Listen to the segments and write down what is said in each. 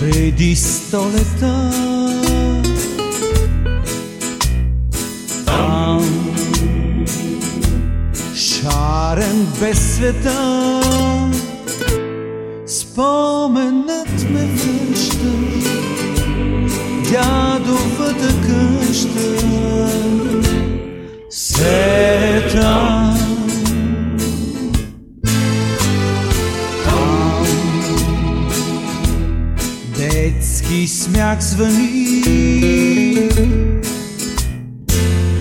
преди столета. Там, шарен без света, споменът ме връща, дядовата къща. Детски смях звъни.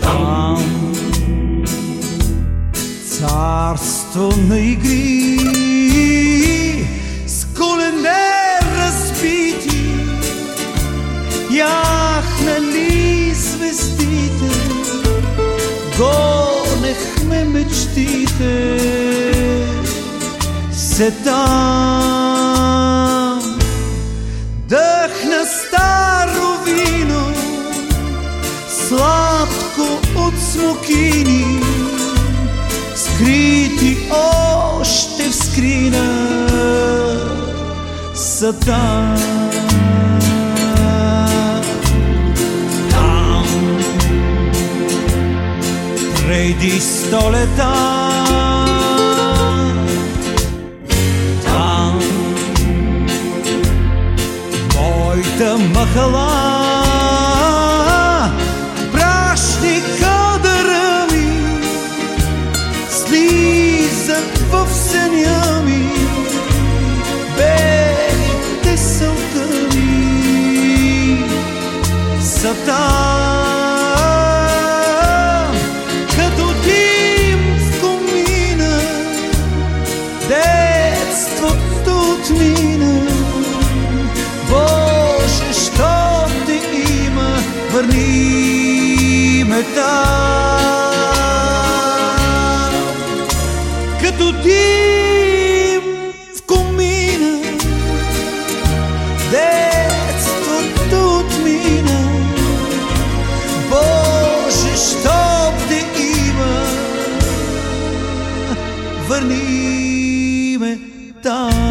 Там царство на игри с колене разбити яхнали звездите гонехме мечтите се там дъхна старо вино сладко от смокини скрити още в скрина са. Там, преди столета, The machelaar. Върни ме там като дим в комина детството отмина. Боже, що те има върни ме там